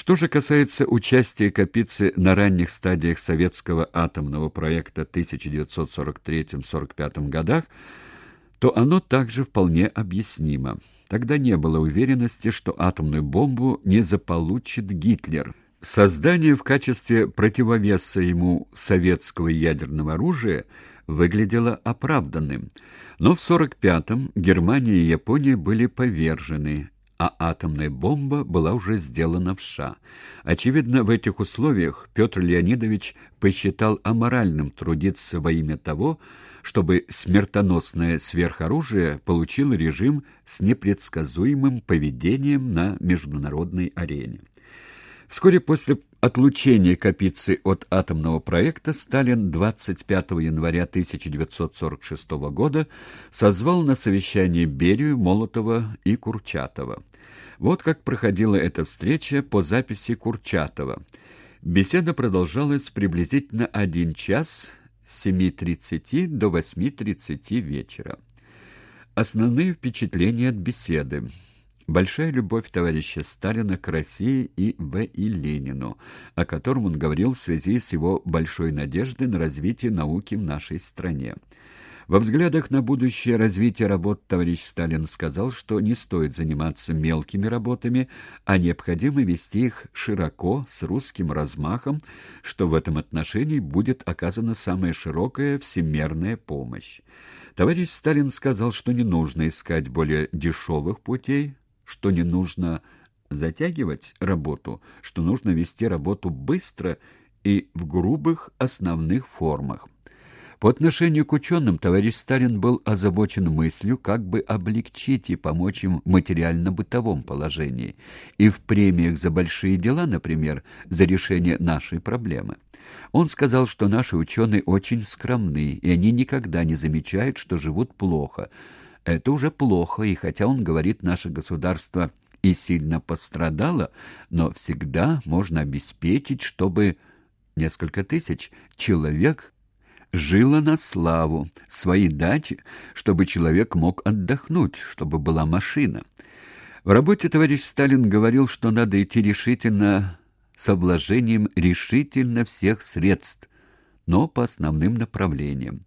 Что же касается участия Капицы на ранних стадиях советского атомного проекта 1943-45 годах, то оно также вполне объяснимо. Тогда не было уверенности, что атомную бомбу не заполучит Гитлер. Создание в качестве противовеса ему советского ядерного оружия выглядело оправданным. Но в 1945-м Германия и Япония были повержены, а атомная бомба была уже сделана в США. Очевидно, в этих условиях Петр Леонидович посчитал аморальным трудиться во имя того, чтобы смертоносное сверхоружие получило режим с непредсказуемым поведением на международной арене. Вскоре после отлучения Капицы от атомного проекта Сталин 25 января 1946 года созвал на совещание Берию, Молотова и Курчатова. Вот как проходила эта встреча по записи Курчатова. Беседа продолжалась приблизительно один час с 7.30 до 8.30 вечера. Основные впечатления от беседы. Большая любовь товарища Сталина к России и В. И. Ленину, о котором он говорил в связи с его большой надеждой на развитие науки в нашей стране. Во взглядах на будущее развитие работ товарищ Сталин сказал, что не стоит заниматься мелкими работами, а необходимо вести их широко, с русским размахом, что в этом отношении будет оказана самая широкая всемерная помощь. Товарищ Сталин сказал, что не нужно искать более дешевых путей, что не нужно затягивать работу, что нужно вести работу быстро и в грубых основных формах. По отношению к ученым товарищ Сталин был озабочен мыслью, как бы облегчить и помочь им в материально-бытовом положении и в премиях за большие дела, например, за решение нашей проблемы. Он сказал, что наши ученые очень скромны, и они никогда не замечают, что живут плохо, это уже плохо, и хотя он говорит, наше государство и сильно пострадало, но всегда можно обеспечить, чтобы несколько тысяч человек жило на славу, свои дачи, чтобы человек мог отдохнуть, чтобы была машина. В работе товарищ Сталин говорил, что надо идти решительно со вложением решительно всех средств, но по основным направлениям.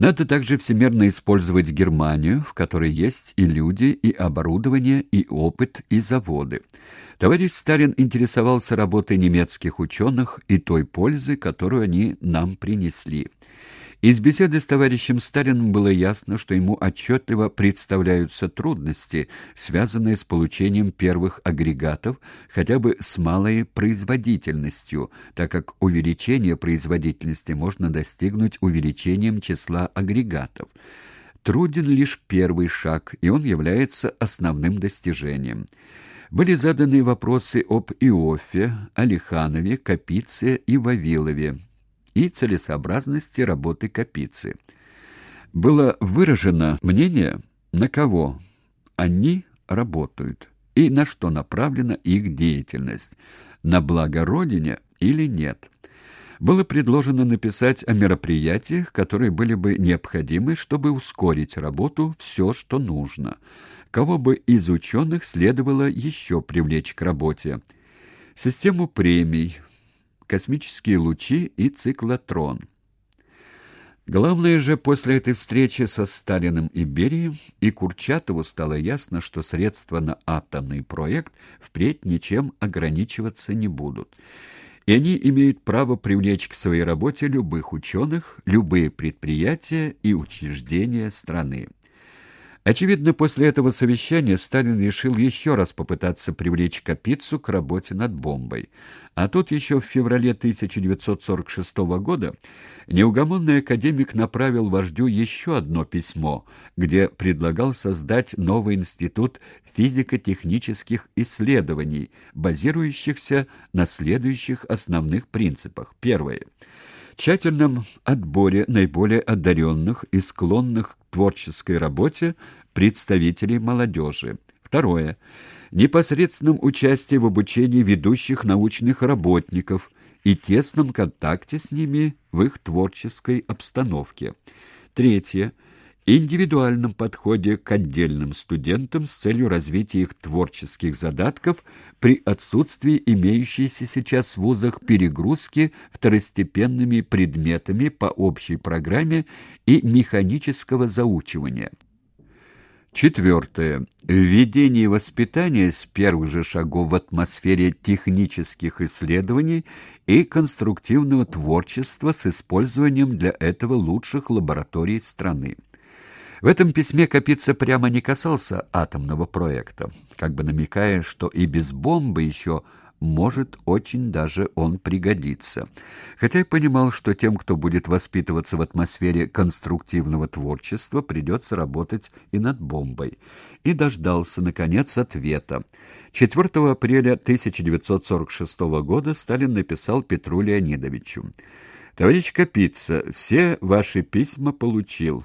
Надо также всемерно использовать Германию, в которой есть и люди, и оборудование, и опыт, и заводы. Товарищ Сталин интересовался работой немецких ученых и той пользы, которую они нам принесли. Из беседы с товарищем Сталиным было ясно, что ему отчетливо представляются трудности, связанные с получением первых агрегатов, хотя бы с малой производительностью, так как увеличение производительности можно достигнуть увеличением числа агрегатов. Труден лишь первый шаг, и он является основным достижением. Были заданы вопросы об Иофе, Алиханове, Капице и Вавилове, и целесообразности работы Капицы. Было выражено мнение, на кого они работают и на что направлена их деятельность, на благо Родине или нет. Было предложено написать о мероприятиях, которые были бы необходимы, чтобы ускорить работу все, что нужно. Кого бы из ученых следовало еще привлечь к работе. Систему премий, космические лучи и циклотрон. Главное же, после этой встречи со Сталиным и Берией и Курчатову стало ясно, что средства на атомный проект впредь ничем ограничиваться не будут. И они имеют право привлечь к своей работе любых ученых, любые предприятия и учреждения страны. Очевидно, после этого совещания Сталин решил еще раз попытаться привлечь Капицу к работе над бомбой. А тут еще в феврале 1946 года неугомонный академик направил вождю еще одно письмо, где предлагал создать новый институт физико-технических исследований, базирующихся на следующих основных принципах. Первое тщательном отборе наиболее одаренных и склонных к творческой работе представителей молодежи. Второе. Непосредственном участии в обучении ведущих научных работников и тесном контакте с ними в их творческой обстановке. Третье. индивидуальном подходе к отдельным студентам с целью развития их творческих задатков при отсутствии имеющейся сейчас в вузах перегрузки второстепенными предметами по общей программе и механического заучивания. Четвертое. Введение воспитания с первых же шагов в атмосфере технических исследований и конструктивного творчества с использованием для этого лучших лабораторий страны. В этом письме Капица прямо не касался атомного проекта, как бы намекая, что и без бомбы еще может очень даже он пригодиться. Хотя и понимал, что тем, кто будет воспитываться в атмосфере конструктивного творчества, придется работать и над бомбой. И дождался, наконец, ответа. 4 апреля 1946 года Сталин написал Петру Леонидовичу. «Товарищ Капица, все ваши письма получил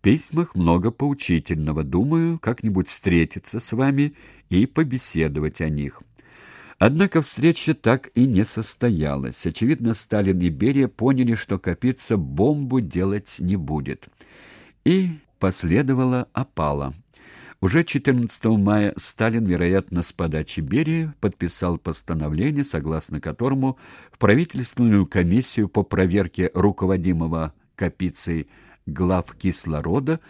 письмах много поучительного. Думаю, как-нибудь встретиться с вами и побеседовать о них. Однако встреча так и не состоялась. Очевидно, Сталин и Берия поняли, что Капица бомбу делать не будет. И последовала опала. Уже 14 мая Сталин, вероятно, с подачи Берии, подписал постановление, согласно которому в правительственную комиссию по проверке руководимого Капицей глав кислорода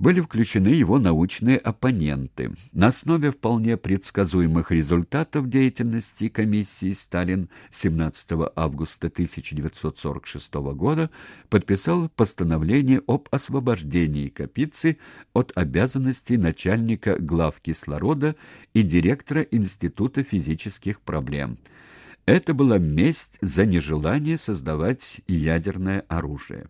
были включены его научные оппоненты. На основе вполне предсказуемых результатов деятельности комиссии Сталин 17 августа 1946 года подписал постановление об освобождении Капицы от обязанностей начальника глав кислорода и директора Института физических проблем. Это была месть за нежелание создавать ядерное оружие.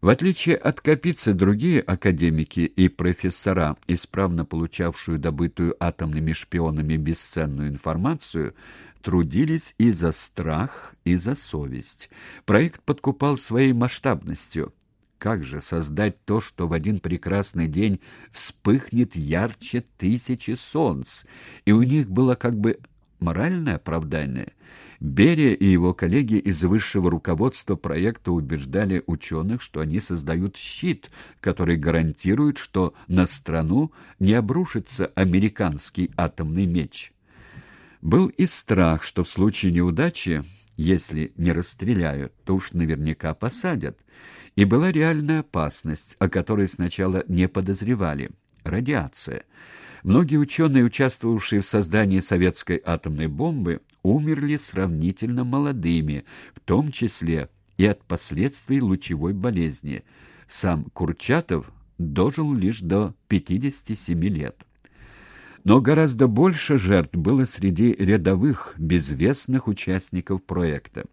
В отличие от Капицы, другие академики и профессора, исправно получавшую добытую атомными шпионами бесценную информацию, трудились и за страх, и за совесть. Проект подкупал своей масштабностью. Как же создать то, что в один прекрасный день вспыхнет ярче тысячи солнц, и у них было как бы моральное оправдание? Берия и его коллеги из высшего руководства проекта убеждали ученых, что они создают щит, который гарантирует, что на страну не обрушится американский атомный меч. Был и страх, что в случае неудачи, если не расстреляют, то уж наверняка посадят. И была реальная опасность, о которой сначала не подозревали – радиация – Многие ученые, участвовавшие в создании советской атомной бомбы, умерли сравнительно молодыми, в том числе и от последствий лучевой болезни. Сам Курчатов дожил лишь до 57 лет. Но гораздо больше жертв было среди рядовых, безвестных участников проекта.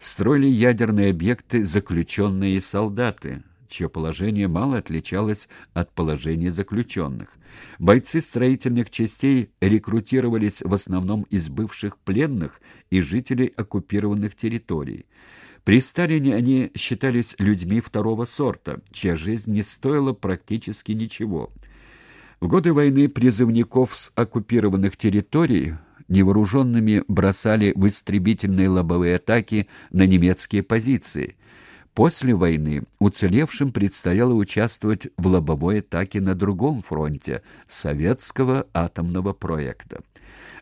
Строили ядерные объекты заключенные солдаты, чье положение мало отличалось от положения заключенных. Бойцы строительных частей рекрутировались в основном из бывших пленных и жителей оккупированных территорий. При Сталине они считались людьми второго сорта, чья жизнь не стоила практически ничего. В годы войны призывников с оккупированных территорий невооруженными бросали в истребительные лобовые атаки на немецкие позиции – После войны уцелевшим предстояло участвовать в лобовой атаке на другом фронте советского атомного проекта.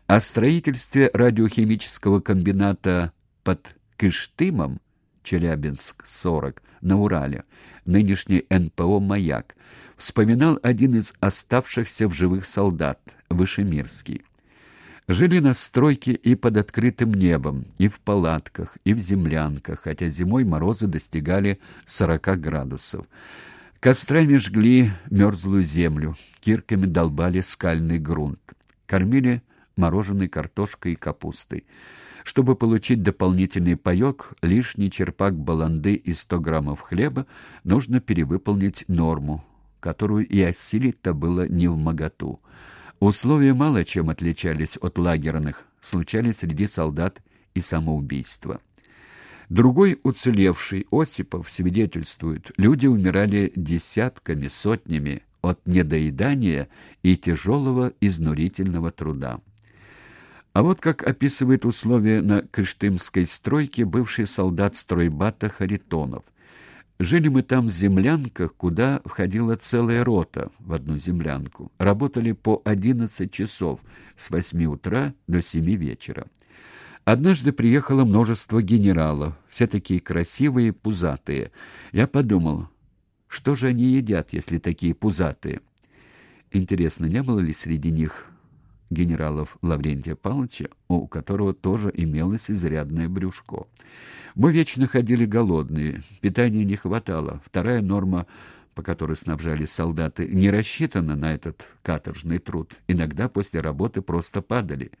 О строительстве радиохимического комбината под Кыштымом Челябинск-40 на Урале, нынешний НПО «Маяк», вспоминал один из оставшихся в живых солдат, Вышемирский. Жили на стройке и под открытым небом, и в палатках, и в землянках, хотя зимой морозы достигали 40 градусов. Кострами жгли мерзлую землю, кирками долбали скальный грунт, кормили мороженой картошкой и капустой. Чтобы получить дополнительный паек, лишний черпак баланды и 100 граммов хлеба нужно перевыполнить норму, которую и осилить-то было не в моготу. Условия мало чем отличались от лагерных, случались среди солдат и самоубийства. Другой уцелевший Осипов свидетельствует, люди умирали десятками, сотнями от недоедания и тяжелого изнурительного труда. А вот как описывает условия на Кыштымской стройке бывший солдат стройбата Харитонов. Жили мы там в землянках, куда входила целая рота в одну землянку. Работали по 11 часов с 8 утра до 7 вечера. Однажды приехало множество генералов, все такие красивые пузатые. Я подумал, что же они едят, если такие пузатые? Интересно, не было ли среди них генералов Лаврентия Павловича, у которого тоже имелось изрядное брюшко? Мы вечно ходили голодные, питания не хватало. Вторая норма, по которой снабжались солдаты, не рассчитана на этот каторжный труд. Иногда после работы просто падали.